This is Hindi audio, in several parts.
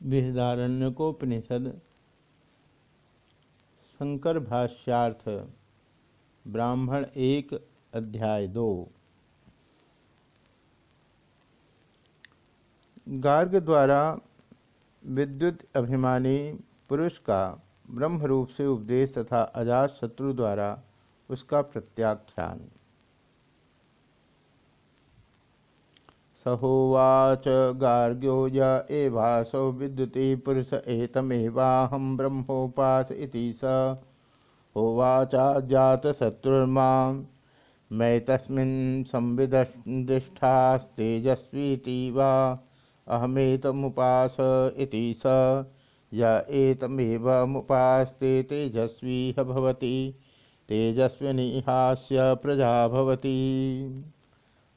बृहदारण्यकोपनिषद शंकर भाष्यार्थ ब्राह्मण एक अध्याय दो। गार्ग द्वारा विद्युत अभिमानी पुरुष का ब्रह्म रूप से उपदेश तथा अजात शत्रु द्वारा उसका प्रत्याख्यान। सहोवाच गार्ग्यो य एवासौ विद्युति पुरुष एतमेवाहं ब्रह्मोपास इति स। होवाचा जातशत्रुर्मां मै तस्मिन् वा, अहमेतमुपास इति स। य तेजस्वी भवति तेजस्विनी हास्य प्रजा भवति।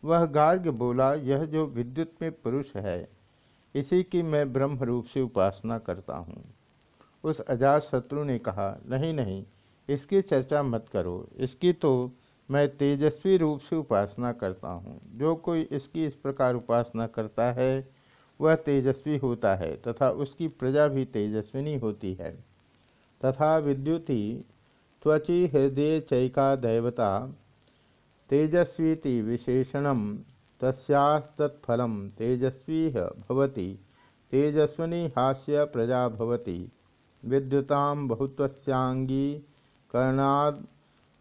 वह गार्ग बोला, यह जो विद्युत में पुरुष है, इसी की मैं ब्रह्म रूप से उपासना करता हूँ। उस अजात शत्रु ने कहा, नहीं नहीं, इसकी चर्चा मत करो। इसकी तो मैं तेजस्वी रूप से उपासना करता हूँ। जो कोई इसकी इस प्रकार उपासना करता है, वह तेजस्वी होता है तथा उसकी प्रजा भी तेजस्विनी होती है। तथा विद्युति, त्वचि हृदय चैका दैवता तेजस्वीति विशेषण, तस्यास्तत्फल तेजस्वी भवति, तेजस्वनी हास्य प्रजा भवति, विद्युता बहुत्वस्यांगी करणाद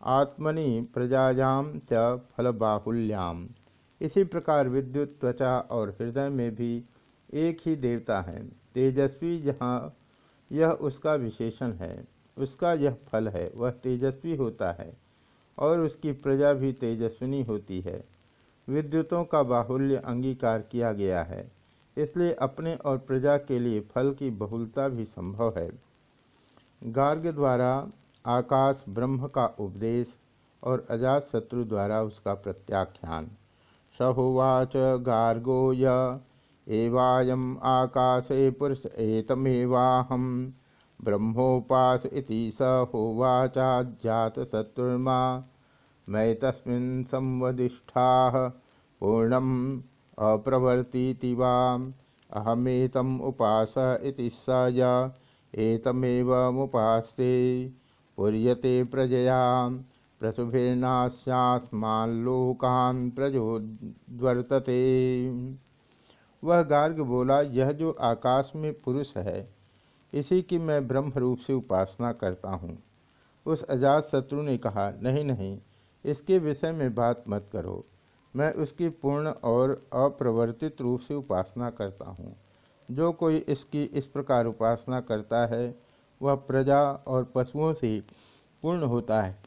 आत्मनि प्रजायां च फलबाहुल्याम इसी प्रकार विद्युत, त्वचा और हृदय में भी एक ही देवता है। तेजस्वी जहाँ यह उसका विशेषण है, उसका यह फल है, वह तेजस्वी होता है। और उसकी प्रजा भी तेजस्विनी होती है। विद्युतों का बाहुल्य अंगीकार किया गया है, इसलिए अपने और प्रजा के लिए फल की बहुलता भी संभव है। गार्ग द्वारा आकाश ब्रह्म का उपदेश और अजात शत्रु द्वारा उसका प्रत्याख्यान। सहोवाच गार्गो य एवायम आकाशे पुरुष एतमेवाहम ब्रह्मोपास इति स होवाचा जात शत्रुर्मा मैं तस्मिन् संवदिष्ठाः पूर्णम् अप्रवर्तीति वा अहमेतम् उपास इति स य एतमेवमुपास्ते पुर्यते प्रजया प्रसुभिर्नास्यास्माल्लोकान् प्रजोद्वर्तते। वह गार्ग बोला, यह जो आकाश में पुरुष है, इसी की मैं ब्रह्म रूप से उपासना करता हूँ। उस अजात शत्रु ने कहा, नहीं नहीं इसके विषय में बात मत करो। मैं उसकी पूर्ण और अप्रवर्तित रूप से उपासना करता हूँ। जो कोई इसकी इस प्रकार उपासना करता है, वह प्रजा और पशुओं से पूर्ण होता है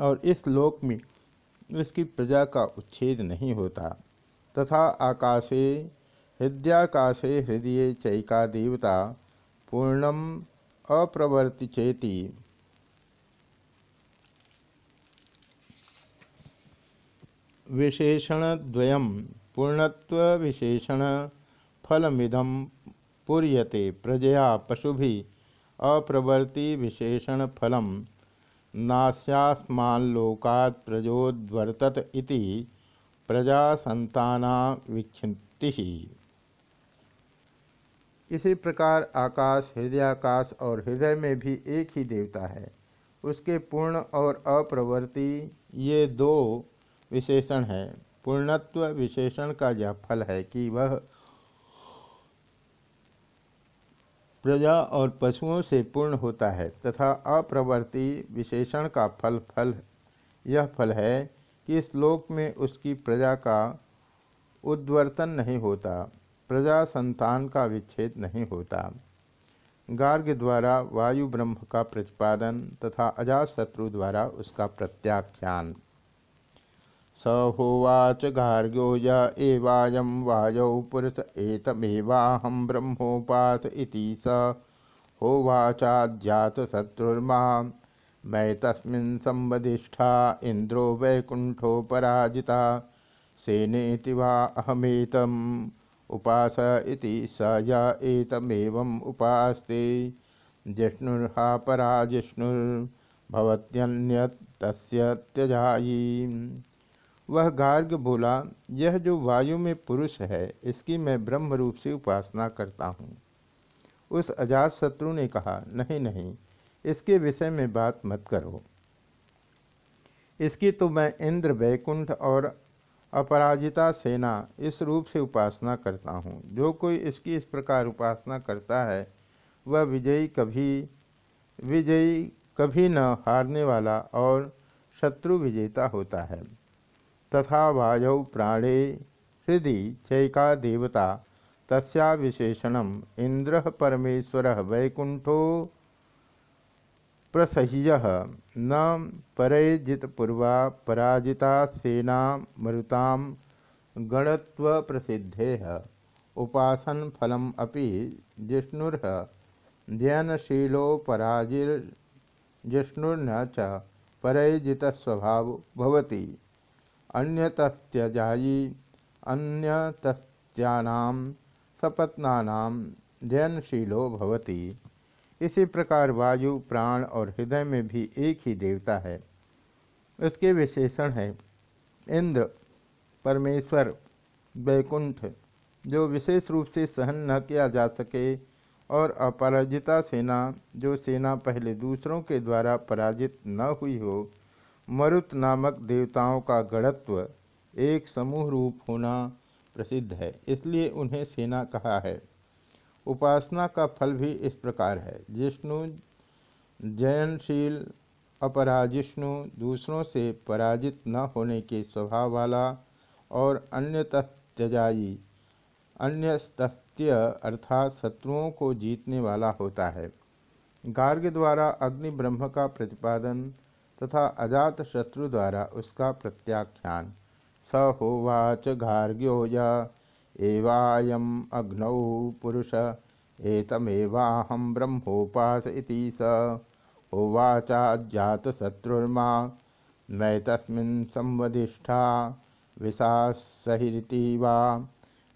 और इस लोक में उसकी प्रजा का उच्छेद नहीं होता। तथा आकाशे, हृदयाकाशे हृदय चैका देवता पूर्णम विशेषणद्वयं पूर्णत्वविशेषणफलमिदं पूर्यते प्रजया पशुभिः अप्रवर्तिविशेषणफलं नास्यास्माल्लोकात् प्रजोद्वर्तत इति प्रजासंतानावीक्षितिः इसी प्रकार आकाश, हृदयाकाश और हृदय में भी एक ही देवता है। उसके पूर्ण और अप्रवर्ति ये दो विशेषण है। पूर्णत्व विशेषण का यह फल है कि वह प्रजा और पशुओं से पूर्ण होता है तथा अप्रवर्ति विशेषण का फल फल यह फल है कि इस लोक में उसकी प्रजा का उद्वर्तन नहीं होता, प्रजा संतान का विच्छेद नहीं होता। गार्ग द्वारा वायु ब्रह्म का प्रतिपादन तथा अजात शत्रु द्वारा उसका प्रत्याख्यान। स होवाच गार्ग्यो य एवायं वायौ पुरुष एतमेवाहं ब्रह्मोपास स। होवाचाज्जातशत्रुर्मां मै तस्मिन् संवदिष्ठा इन्द्रो वैकुण्ठो पराजिता, सेनेति वा अहमेतम्, उपास स य उपास्ते। जिष्णुर्हा परा जिष्णुर्भवत्यन्यत् तस्य त्यजायी। वह गार्ग बोला, यह जो वायु में पुरुष है, इसकी मैं ब्रह्म रूप से उपासना करता हूँ। उस अजात शत्रु ने कहा, नहीं नहीं, इसके विषय में बात मत करो। इसकी तो मैं इंद्र, वैकुंठ और अपराजिता सेना इस रूप से उपासना करता हूँ। जो कोई इसकी इस प्रकार उपासना करता है, वह विजयी कभी विजयी कभी न हारने वाला और शत्रु विजेता होता है। तथा वायौ प्राणे हृदय चैका देवता तस्या विशेषणम इंद्र परमेश्वर वैकुंठो प्रसह्य न परेजितपूर्वा पराजिता सेना मरुता गणत्व प्रसिद्धे उपासन फलम अपि जिष्णुर। जयनशीलोपराजिर्जिष्णुर्न च परेजित स्वभाव भवति। अन्यतस्त्यजायी, अन्यतस्त्यानां सपत्नानां जयनशीलो भवति। इसी प्रकार वायु, प्राण और हृदय में भी एक ही देवता है। उसके विशेषण है, इंद्र, परमेश्वर, वैकुंठ, जो विशेष रूप से सहन न किया जा सके, और अपराजिता सेना, जो सेना पहले दूसरों के द्वारा पराजित न हुई हो मरुत नामक देवताओं का गणत्व एक समूह रूप होना प्रसिद्ध है, इसलिए उन्हें सेना कहा है। उपासना का फल भी इस प्रकार है। जिष्णु, जयनशील, अपराजिष्णु दूसरों से पराजित न होने के स्वभाव वाला और अन्य त्यजाई अन्य तस्त्य अर्थात शत्रुओं को जीतने वाला होता है। गार्ग द्वारा अग्नि ब्रह्म का प्रतिपादन तथा अजात शत्रु द्वारा उसका प्रत्याख्यान। स होवाच गार्ग्यो या, एवायम अग्नौ पुरुष एतमेवाहम ब्रह्मोपास इति स। होवाचाजातशत्रुर्मा मै तस्मिन् संवधिष्ठा विशासहिति वा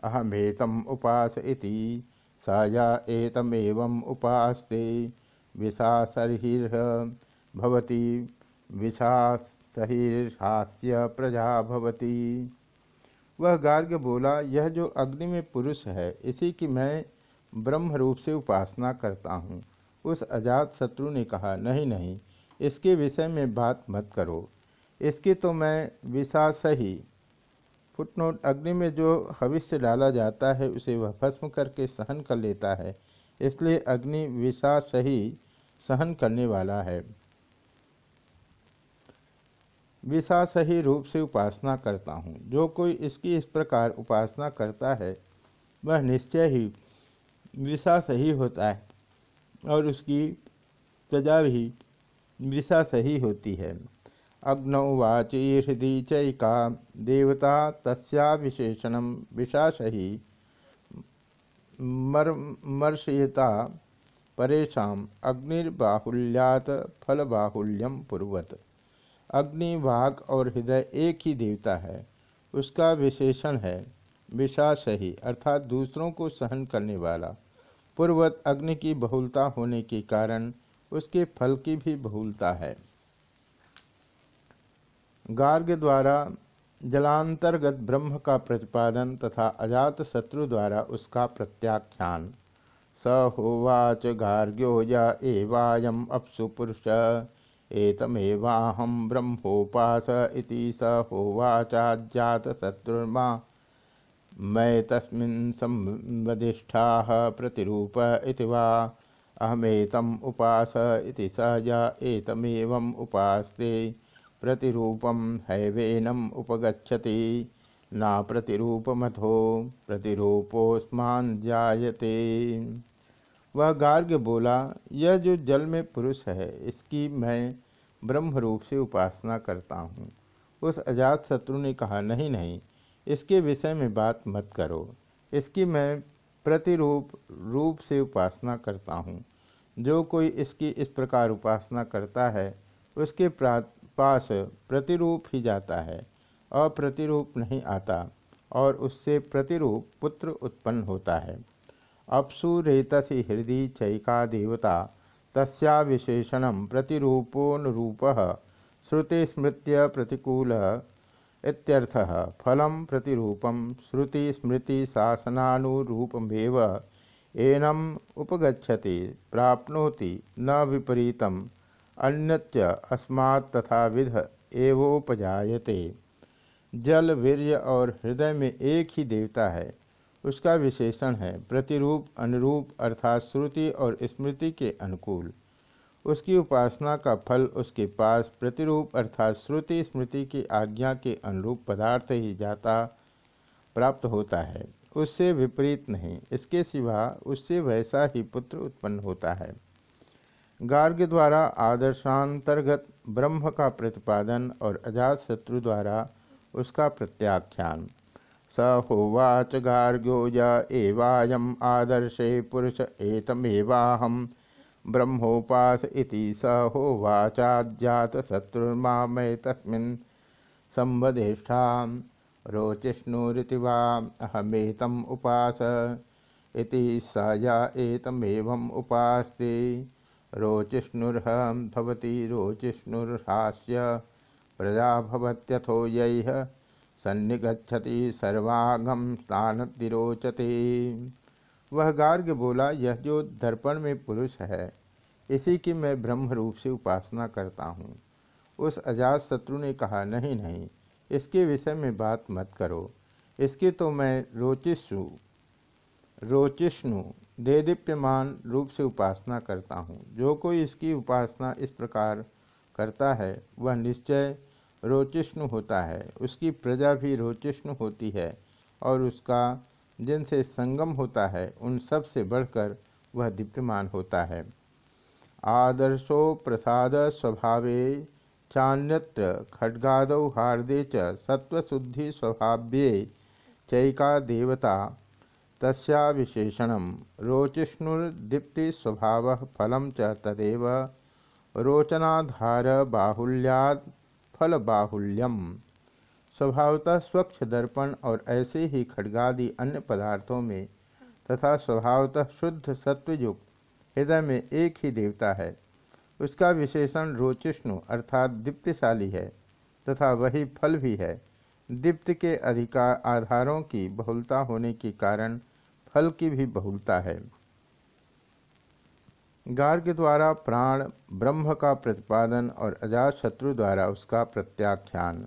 अहमेतम उपास इति। स य एतमेवम् उपास्ते विशासहिर्भवति विशासहिर्हास्य प्रजा भवती। वह गार्ग बोला, यह जो अग्नि में पुरुष है, इसी की मैं ब्रह्म रूप से उपासना करता हूँ उस अजात शत्रु ने कहा, नहीं नहीं, इसके विषय में बात मत करो। इसकी तो मैं विषा सही फुटनोट, अग्नि में जो हविष्य डाला जाता है, उसे वह भस्म करके सहन कर लेता है। इसलिए अग्नि विषा सही सहन करने वाला है। विशा सही रूप से उपासना करता हूँ। जो कोई इसकी इस प्रकार उपासना करता है, वह निश्चय ही विशा सही होता है और उसकी प्रजा भी विशा सही होती है। अग्नौवाची हृदय चैका देवता तस्या विशेषण विशासही मर मर्शयता परेशा अग्निर्बाहुल्यात फलबाहुल्यम पूर्वत अग्नि वाघ और हृदय एक ही देवता है। उसका विशेषण है विशासही अर्थात दूसरों को सहन करने वाला। पूर्वत अग्नि की बहुलता होने के कारण उसके फल की भी बहुलता है। गार्ग द्वारा जलांतर्गत ब्रह्म का प्रतिपादन तथा अजात शत्रु द्वारा उसका प्रत्याख्यान। स होवाच गार्ग्यो या एवायम अपसु पुरुष। एतमेवाहम ब्रह्मोपास इति स होवाचाजात शत्रुर्मा। मैं तस्मिन् संवदिष्ठाः प्रतिरूप वा। अहमेतम उपास इति स य उपास्ते। प्रतिरूपम हैवेनम उपगछति ना प्रतिरूपमथो। प्रतिरूपोस्मान जायते। वह गार्ग बोला, यह जो जल में पुरुष है, इसकी मैं ब्रह्म रूप से उपासना करता हूँ उस अजात शत्रु ने कहा, नहीं नहीं, इसके विषय में बात मत करो। इसकी मैं प्रतिरूप, रूप से उपासना करता हूँ। जो कोई इसकी इस प्रकार उपासना करता है, उसके पास प्रतिरूप ही जाता है, अप्रतिरूप नहीं आता, और उससे प्रतिरूप पुत्र उत्पन्न होता है। अप्सु रेतसी हृदय चैका देवता, तस्या विशेषण श्रुति स्मृत्य प्रतिकूल प्रतिरूपम श्रुति स्मृति शासनानुरूपमेव एनम उपगछति प्राप्नोति न विपरीतम अन्यत्य अस्मात् तथा विध एवोपजायते। जल वीर्य और हृदय में एक ही देवता है उसका विशेषण है। प्रतिरूप, अनुरूप अर्थात श्रुति और स्मृति के अनुकूल। उसकी उपासना का फल उसके पास प्रतिरूप अर्थात श्रुति, स्मृति की आज्ञा के अनुरूप पदार्थ ही जाता, प्राप्त होता है। उससे विपरीत नहीं, इसके सिवा उससे वैसा ही पुत्र उत्पन्न होता है। गार्ग द्वारा आदर्शांतर्गत ब्रह्म का प्रतिपादन और अजात शत्रु द्वारा उसका प्रत्याख्यान। स होवाच गार्ग्यो य आदर्शे पुरुष एतमेवाहम ब्रह्मोपास स होवाचाद्यात शत्रुर्मा मैं तस्मिन् संवदेष्ठा रोचिष्णुरिति वा उपास इति स य एतमेवम् उपास्ते रोचिष्णुर्हं सन्निगछति सर्वांगम स्नान तिरोचते वह गार्ग बोला, यह जो दर्पण में पुरुष है, इसी की मैं ब्रह्म रूप से उपासना करता हूँ। उस अजात शत्रु ने कहा, नहीं नहीं, इसके विषय में बात मत करो। इसकी तो मैं रोचिष्णु रोचिष्णु दे दीप्यमान रूप से उपासना करता हूँ। जो कोई इसकी उपासना इस प्रकार करता है, वह निश्चय रोचिष्णु होता है। उसकी प्रजा भी रोचिष्णु होती है और उसका जिनसे संगम होता है, उन सबसे बढ़कर वह दीप्यमान होता है। आदर्शो प्रसाद स्वभावे चान्यत्र खड्गाद हार्दे च सत्वशुद्धि स्वभाव्ये चैका देवता तस्या विशेषण। रोचिष्णुर्दीप्ति स्वभाव फलम च तदेव रोचनाधार बाहुल्याद फल बाहुल्यम स्वभावतः स्वच्छ दर्पण और ऐसे ही खडगादि अन्य पदार्थों में तथा स्वभावतः शुद्ध सत्वयुक्त हृदय में एक ही देवता है। उसका विशेषण रोचिष्णु अर्थात दीप्तिशाली है तथा वही फल भी है। दीप्त के अधिकार आधारों की बहुलता होने के कारण फल की भी बहुलता है। गार्ग द्वारा प्राण, ब्रह्म का प्रतिपादन और अजात शत्रु द्वारा उसका प्रत्याख्यान।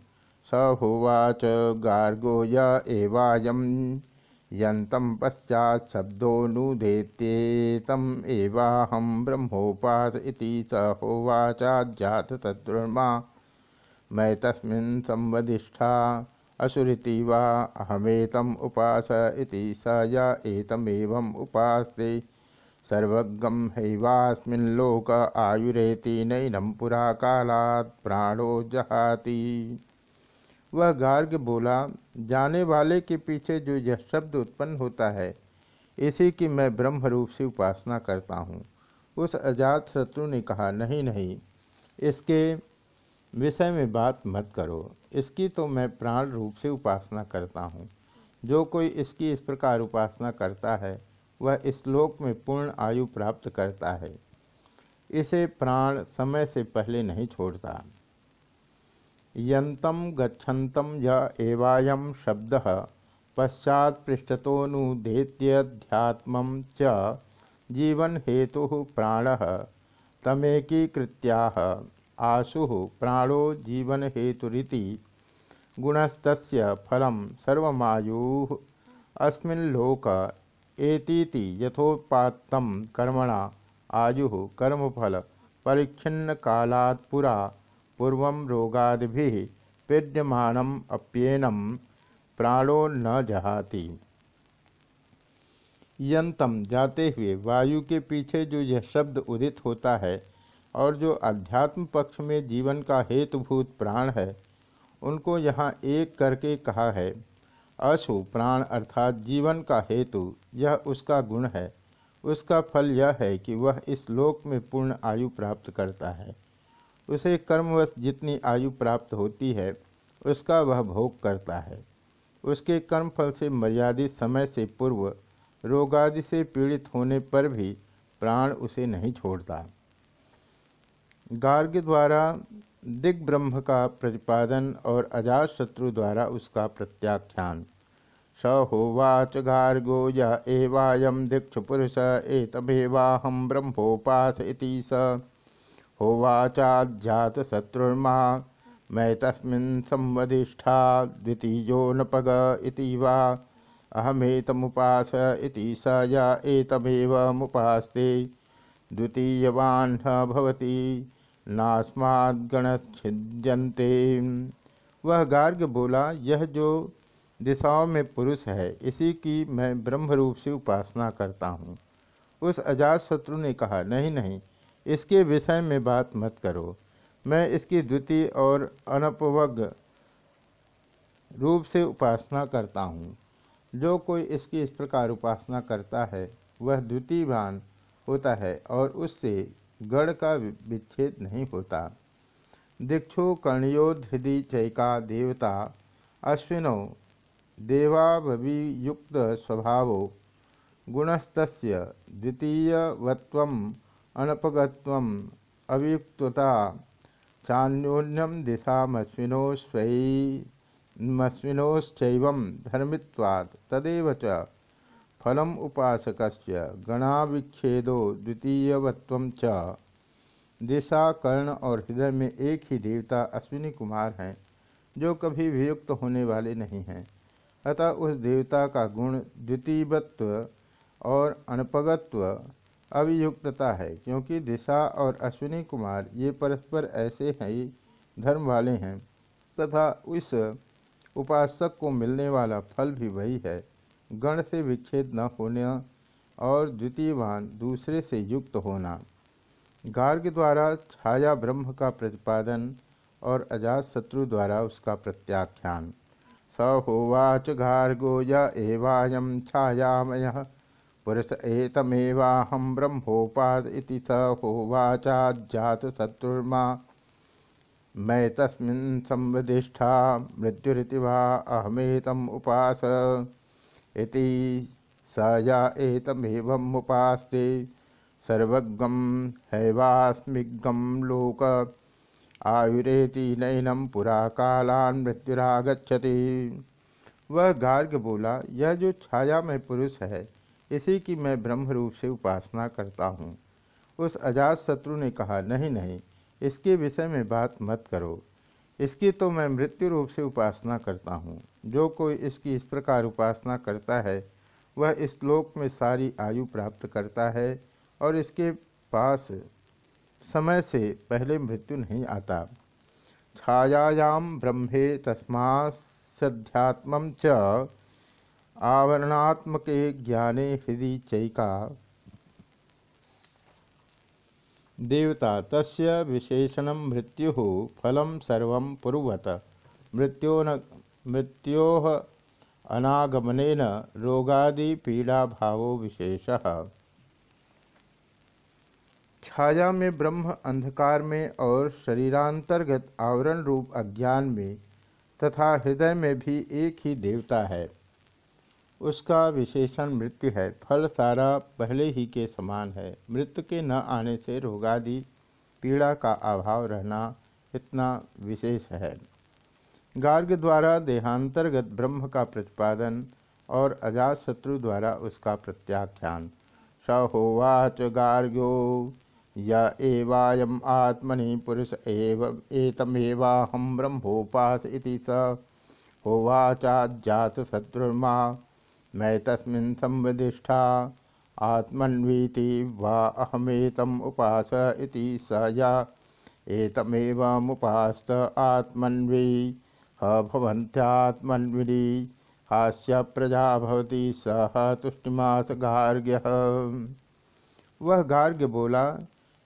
स होवाच गार्गो य एवायम यंतम पश्चात शब्दोनुदेत्येतम एवाहम ब्रह्मोपास इति स होवाचात तद्मा मैं तस्मिन् संवदिष्ठा, असुरीति वा अहमेतम उपास इति स य एतमेवम् उपास्ते। सर्वगम हैवास्मिल्लोक आयुरेति नैनम पुरा कालात् प्राणो जहाती। वह गार्ग बोला, जाने वाले के पीछे जो यह शब्द उत्पन्न होता है, इसी की मैं ब्रह्म रूप से उपासना करता हूँ। उस अजात शत्रु ने कहा, नहीं नहीं, इसके विषय में बात मत करो। इसकी तो मैं प्राण रूप से उपासना करता हूँ। जो कोई इसकी इस प्रकार उपासना करता है वह इस लोक में पूर्ण आयु प्राप्त करता है। इसे प्राण समय से पहले नहीं छोड़ता। यंतम गच्छन्तम य एवायम शब्द पश्चात पृष्ठतोनुदेत्यध्यात्म च जीवन हेतु प्राण तमेकीकृत्या आशु प्राणो जीवन हेतुरीति गुणस्त फलम सर्वमायु अस्मिल्लोक एतीति यथोत्पातम कर्मणा, आयु कर्मफल परिच्छिन्न कालात् पुरा, पूर्व रोगादि पीड्यमानम अप्येनम प्राणो न जहाति। यंतम जाते हुए वायु के पीछे जो यह शब्द उदित होता है, और जो अध्यात्म पक्ष में जीवन का हेतुभूत प्राण है, उनको यहाँ एक करके कहा है अशु प्राण अर्थात जीवन का हेतु यह उसका गुण है। उसका फल यह है कि वह इस लोक में पूर्ण आयु प्राप्त करता है। उसे कर्मवश जितनी आयु प्राप्त होती है, उसका वह भोग करता है। उसके कर्मफल से मर्यादित समय से पूर्व, रोगादि से पीड़ित होने पर भी प्राण उसे नहीं छोड़ता। गार्ग द्वारा दिग्ब्रह्म का प्रतिपादन और अजात शत्रु द्वारा उसका प्रत्याख्यान। स होवाच गार्गो य एवायं दीक्षुपुरुष एतमेवाहं ब्रह्मोपास स। होवाचाध्यातशत्रुर्मा मैं तस्मिन् संवदिष्ठा, द्वितीयो नपग इति वा। अहमेतमुपास इति स य एतमेवमुपास्ते द्वितीयवान् भवति वह गार्ग बोला, यह जो दिशाओं में पुरुष है, इसी की मैं ब्रह्म रूप से उपासना करता हूँ। उस अजात शत्रु ने कहा, नहीं नहीं, इसके विषय में बात मत करो। मैं इसकी द्वितीय और अनपवग रूप से उपासना करता हूँ। जो कोई इसकी इस प्रकार उपासना करता है, वह द्वितीय भान होता है और उससे गढ़ का विच्छेद नहीं होता। दीक्षु कर्णयोधि चैका देवता अश्विनो देवाभियुक्त स्वभाव गुणस्त द्वितीयवत्वम अनपगत्वम अवियुक्तता चान्योन्यम दिशामश्विनो स्वयमश्विनोश्चैव धर्मित्वात् तदेव च फलम उपासक गणाविच्छेदो द्वितीयवत्व च। दिशा कर्ण और हृदय में एक ही देवता अश्विनी कुमार हैं, जो कभी वियुक्त होने वाले नहीं हैं। अतः उस देवता का गुण द्वितीयत्व और अनपगत्व अभियुक्तता है, क्योंकि दिशा और अश्विनी कुमार ये परस्पर ऐसे ही, धर्म वाले हैं, तथा उस उपासक को मिलने वाला फल भी वही है। गण से विच्छेद न होना और द्वितीयवान दूसरे से युक्त होना। गार्ग द्वारा छाया ब्रह्म का प्रतिपादन और अजात शत्रु द्वारा उसका प्रत्याख्यान। स होवाच गार्गो य छायामय। पुरुष एतमेवाहं ब्रह्मोपाद इति स होवाचाज्जातशत्रुर्मा मैं तस्मिन् संवदिष्ठा, मृत्युरिति वा अहमेतम् उपास। इति स या लोक आयुरेति नैनम पुरा कालान मृत्युरागछति वह गार्ग बोला, यह जो छाया में पुरुष है, इसी की मैं ब्रह्म रूप से उपासना करता हूँ उस अजात शत्रु ने कहा, नहीं नहीं, इसके विषय में बात मत करो। इसकी तो मैं मृत्यु रूप से उपासना करता हूँ। जो कोई इसकी इस प्रकार उपासना करता है, वह इस लोक में सारी आयु प्राप्त करता है और इसके पास समय से पहले मृत्यु नहीं आता। छायायाम ब्रह्मे तस्माध्यात्म च आवरणात्मक ज्ञाने हृदय चैका। देवता, तस्य विशेषण मृत्यु फल सर्व पुरवत मृत्यो मृत्यो अनागमन रोगादि पीड़ा भाव विशेषः। छाया में ब्रह्म, अंधकार में और शरीरांतर्गत आवरण रूप अज्ञान में तथा हृदय में भी एक ही देवता है। उसका विशेषण मृत्यु है। फल सारा पहले ही के समान है। मृत्यु के न आने से रोगादि, पीड़ा का अभाव रहना इतना विशेष है। गार्ग द्वारा देहांतर्गत ब्रह्म का प्रतिपादन और अजात शत्रु द्वारा उसका प्रत्याख्यान। स होवाच गार्ग्यो य आत्मनि पुरुष एव, एतमेवाहं ब्रह्मोपास स। होवाचाज्जात शत्रुर्मा मैं तस्मिन् संवदिष्ठा, आत्मन्वीति वा उपास इति स या। एतमेवमुपास्त आत्मन्वी भवन्त्यात्मन्विनी, हास्य प्रजा भवती सह तुष्टिमास गार्ग्य। वह गार्ग्य बोला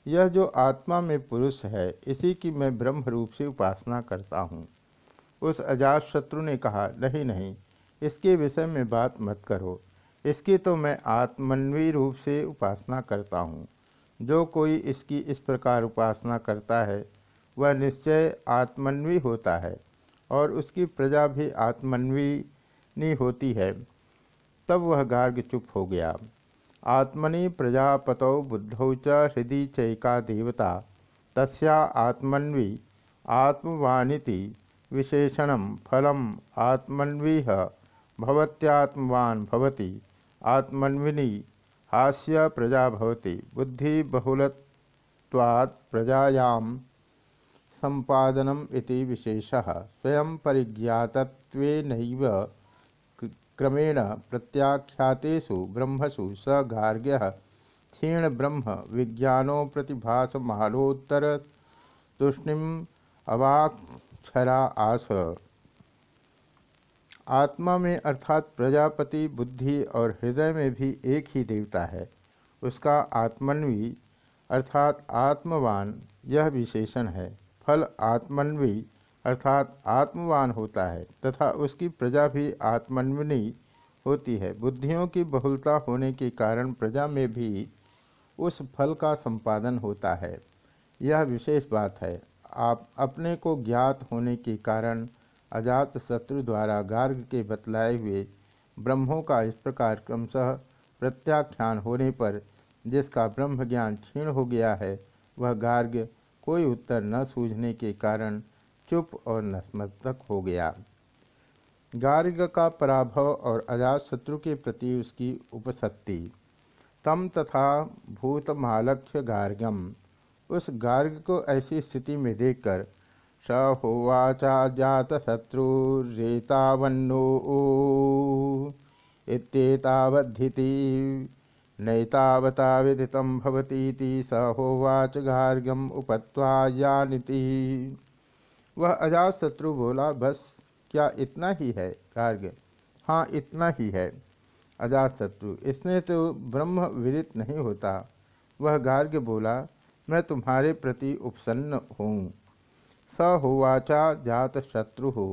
यह जो आत्मा में पुरुष है, इसी की मैं ब्रह्म रूप से उपासना करता हूँ। उस अजात शत्रु ने कहा, नहीं नहीं, इसके विषय में बात मत करो। इसकी तो मैं आत्मन्वी रूप से उपासना करता हूँ। जो कोई इसकी इस प्रकार उपासना करता है, वह निश्चय आत्मन्वी होता है और उसकी प्रजा भी आत्मन्वी होती है। तब वह गार्ग चुप हो गया। आत्मनि प्रजापत बुद्धौ च हृदय चैका देवता तस्या आत्मन्वी आत्मवानीति विशेषण फलम आत्मन्वी भवत्यात्मवान् भवति। आत्मन्विनी हास्य प्रजा भवति। बुद्धि बहुलत्वात् प्रजायां संपादनम इति विशेषः। स्वयं परिज्ञातत्वेनैव क्रमेण प्रत्याख्यातेषु ब्रह्मसु स गार्ग्य, क्षीण ब्रह्म विज्ञानो प्रतिभास महालोत्तर तुष्णिम अवाक्षरा आस आत्मा में अर्थात प्रजापति, बुद्धि और हृदय में भी एक ही देवता है। उसका आत्मन्वी अर्थात आत्मवान यह विशेषण है। फल आत्मन्वी अर्थात आत्मवान होता है तथा उसकी प्रजा भी आत्मन्वनी होती है। बुद्धियों की बहुलता होने के कारण प्रजा में भी उस फल का संपादन होता है। यह विशेष बात है। आप अपने को ज्ञात होने के कारण अजात शत्रु द्वारा गार्ग के बतलाए हुए ब्रह्मों का इस प्रकार क्रमशः प्रत्याख्यान होने पर जिसका ब्रह्म ज्ञान क्षीण हो गया है, वह गार्ग कोई उत्तर न सूझने के कारण चुप और नतमस्तक हो गया। गार्ग का पराभव और अजात शत्रु के प्रति उसकी उपसत्ति। तम तथा भूतमालक्ष्य गार्गम। उस गार्ग को ऐसी स्थिति में देखकर स होवाचा जात शत्रुरेतावन्नो इत्येतावद्धिति नैतावता विदितं भवतीति स होवाच गार्ग्यम उपत्वा यानिति। वह अजात शत्रु बोला, बस, क्या इतना ही है गार्ग हाँ इतना ही है अजात शत्रु इसने तो ब्रह्म विदित नहीं होता। वह गार्ग बोला, मैं तुम्हारे प्रति उपसन्न हूँ। स होवाचा जात शत्रु हो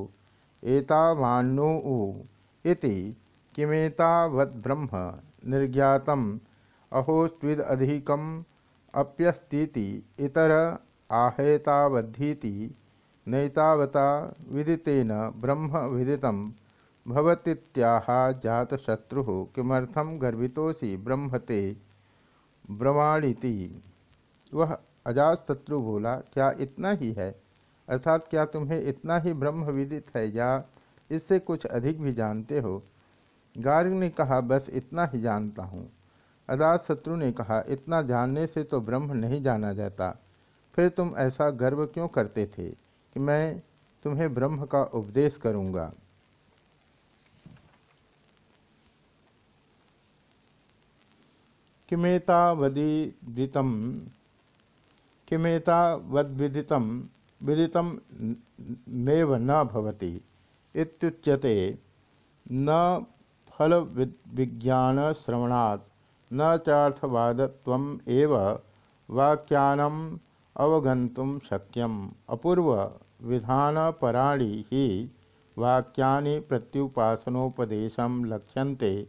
एतावान्नो इति किमेतावद्ब्रह्म निर्ज्ञात अहो स्विदधिकम अप्यस्तीति, इतर आहेतावद्धीति। नैतावता विदितेन ब्रह्म विदित भवतीत्याह जातशत्रु किमर्थम गर्वितोषि ब्रह्मते? ब्रवाणीति वह अजात शत्रु बोला, क्या इतना ही है? अर्थात क्या तुम्हें इतना ही ब्रह्म विदित है या इससे कुछ अधिक भी जानते हो? गार्ग ने कहा, बस इतना ही जानता हूँ। अदात शत्रु ने कहा, इतना जानने से तो ब्रह्म नहीं जाना जाता। फिर तुम ऐसा गर्व क्यों करते थे? कि मैं तुम्हें ब्रह्म का उपदेश करूँगा। किमेतावदितम किमेतावद्विदितम, विदितम मेव न भवति इत्युच्यते न फल विज्ञान श्रवणात् न चार्थवादत्वम एव वाक्यानम अवगंतुम शक्यम। अपूर्व विधान पराणी ही वाक्यानि प्रत्युपासनोपदेशम लक्ष्यन्ते।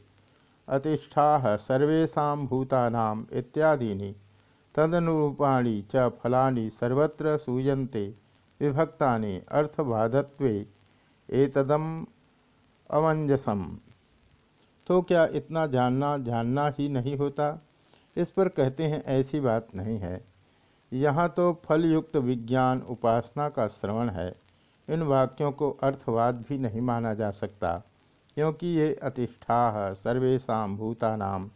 अतिष्ठा सर्वेशा भूतानाम इत्यादीनि। तदनुरूपाणी च फलानि सर्वत्र सूयन्ते। विभक्ता अर्थवादत्वे एतदम अमंजसम तो क्या इतना जानना जानना ही नहीं होता? इस पर कहते हैं, ऐसी बात नहीं है। यहाँ तो फलयुक्त विज्ञान उपासना का श्रवण है। इन वाक्यों को अर्थवाद भी नहीं माना जा सकता, क्योंकि ये अतिष्ठा सर्वेशा भूतानाम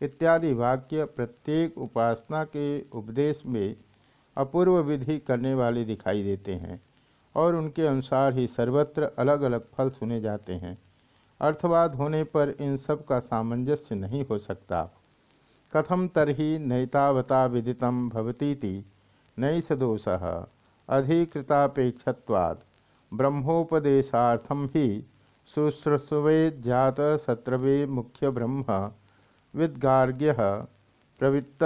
इत्यादि वाक्य प्रत्येक उपासना के उपदेश में अपूर्व विधि करने वाले दिखाई देते हैं और उनके अनुसार ही सर्वत्र अलग अलग फल सुने जाते हैं। अर्थवाद होने पर इन सब का सामंजस्य नहीं हो सकता। कथम तरी नैतावता विदितम भवतीति नैस दोष अधिकृतापेक्षवाद ब्रह्मोपदेशार्थम ही जात शत्रवे मुख्य ब्रह्म विद्गार्ग्य प्रवृत्त,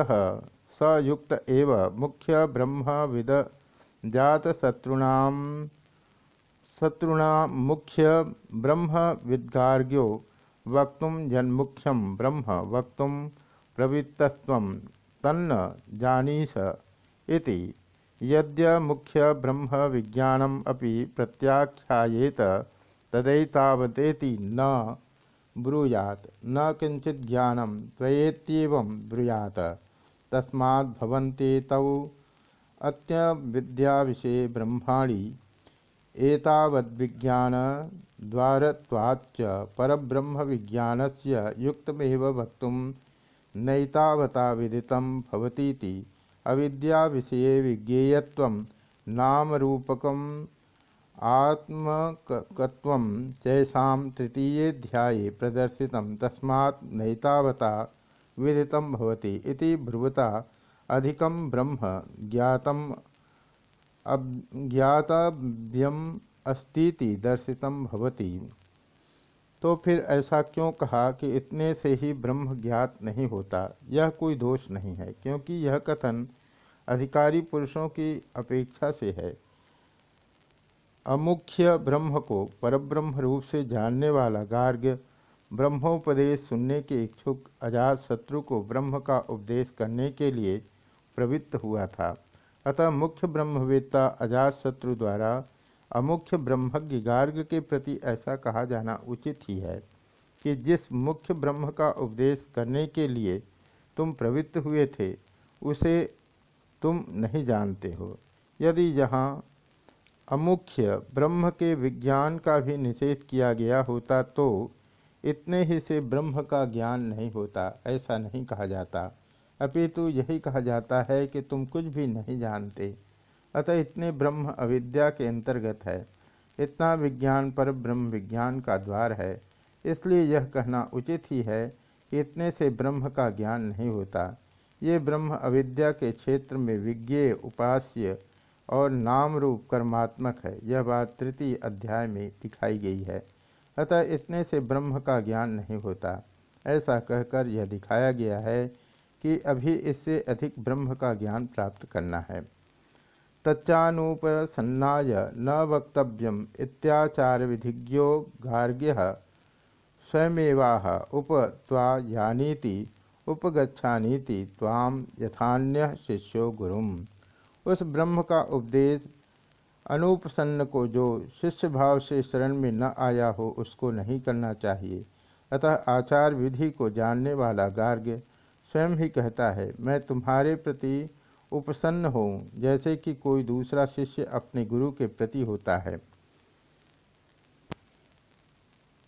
स युक्त एव मुख्य ब्रह्म विद जात शत्रुणाम शत्रुणा मुख्य ब्रह्म विद्गार्ग्यो वक्त जन्मुख्यम ब्रह्म वक्त प्रवृत्तस्व तन्न जानीस इति। यद्य मुख्य ब्रह्म विज्ञानम अपि प्रत्याख्यायेत, तदैतावतेति न ब्रूयात। न किंचित ज्ञानम त्वयेत्यव ब्रूयात। तस्माद्भवन्ते तौ अत्य विद्या विषय ब्रह्माणी। एतावद्विज्ञान द्वारत्वाच्च परब्रह्म विज्ञानस्य युक्तमेव वक्तुं नैतावता विदितं भवतीति। अविद्या विषये विज्ञेयत्वं नामरूपकम् आत्मकत्वं चैषां तृतीयेऽध्याये प्रदर्शितं तस्मात् नैतावता विदितं भवति इति ब्रुवता अधिकं ब्रह्म ज्ञातम् अज्ञातव्यम अस्तीति दर्शितम भवति। तो फिर ऐसा क्यों कहा कि इतने से ही ब्रह्म ज्ञात नहीं होता? यह कोई दोष नहीं है, क्योंकि यह कथन अधिकारी पुरुषों की अपेक्षा से है। अमुख्य ब्रह्म को परब्रह्म रूप से जानने वाला गार्ग्य ब्रह्मोपदेश सुनने के इच्छुक अजात शत्रु को ब्रह्म का उपदेश करने के लिए प्रवृत्त हुआ था। अतः मुख्य ब्रह्मवेत्ता अजात शत्रु द्वारा अमुख्य ब्रह्मज्ञ गार्ग के प्रति ऐसा कहा जाना उचित ही है कि जिस मुख्य ब्रह्म का उपदेश करने के लिए तुम प्रवृत्त हुए थे, उसे तुम नहीं जानते हो। यदि यहाँ अमुख्य ब्रह्म के विज्ञान का भी निषेध किया गया होता तो इतने ही से ब्रह्म का ज्ञान नहीं होता, ऐसा नहीं कहा जाता। अपितु यही कहा जाता है कि तुम कुछ भी नहीं जानते। अतः इतने ब्रह्म अविद्या के अंतर्गत है। इतना विज्ञान पर ब्रह्म विज्ञान का द्वार है। इसलिए यह कहना उचित ही है कि इतने से ब्रह्म का ज्ञान नहीं होता। ये ब्रह्म अविद्या के क्षेत्र में विज्ञेय, उपास्य और नाम रूप कर्मात्मक है। यह बात तृतीय अध्याय में दिखाई गई है। अतः इतने से ब्रह्म का ज्ञान नहीं होता। ऐसा कहकर यह दिखाया गया है कि अभी इससे अधिक ब्रह्म का ज्ञान प्राप्त करना है। तच्चानुपसन्नाय न वक्तव्यम इत्याचार विधिज्ञो गार्ग्य स्वयमेवाह उपत्वायानीति उपगछानीति ताम यथान्य शिष्यो गुरुम। उस ब्रह्म का उपदेश अनुपसन्न को जो शिष्य भाव से शरण में न आया हो, उसको नहीं करना चाहिए। अतः आचार विधि को जानने वाला गार्ग्य स्वयं ही कहता है, मैं तुम्हारे प्रति उपसन्न हों जैसे कि कोई दूसरा शिष्य अपने गुरु के प्रति होता है।